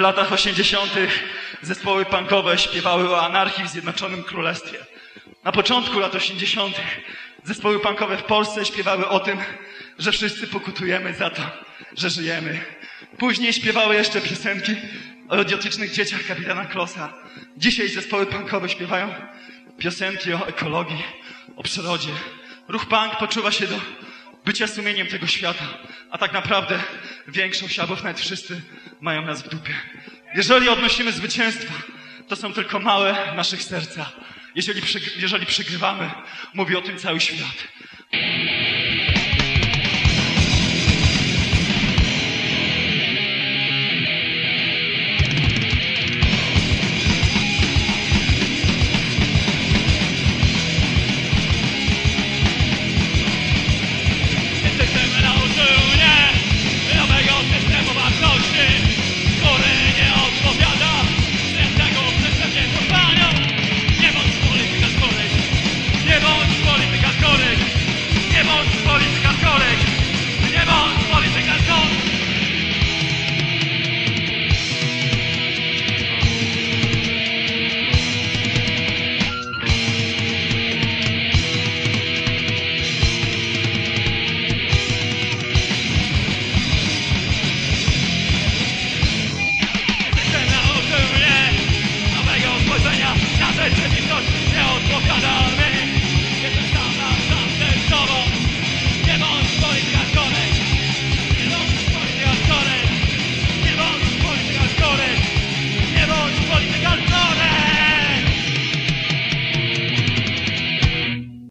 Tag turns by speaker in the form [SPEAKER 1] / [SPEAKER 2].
[SPEAKER 1] latach 80. zespoły punkowe śpiewały o anarchii w Zjednoczonym Królestwie. Na początku lat 80. zespoły punkowe w Polsce śpiewały o tym, że wszyscy pokutujemy za to, że żyjemy. Później śpiewały jeszcze piosenki o idiotycznych dzieciach kapitana Klossa. Dzisiaj zespoły punkowe śpiewają piosenki o ekologii, o przyrodzie. Ruch punk poczuwa się do bycia sumieniem tego świata, a tak naprawdę większość albo nawet wszyscy mają nas w dupie. Jeżeli odnosimy zwycięstwa, to są tylko małe naszych serca. Jeżeli, jeżeli przegrywamy, mówi o tym cały świat.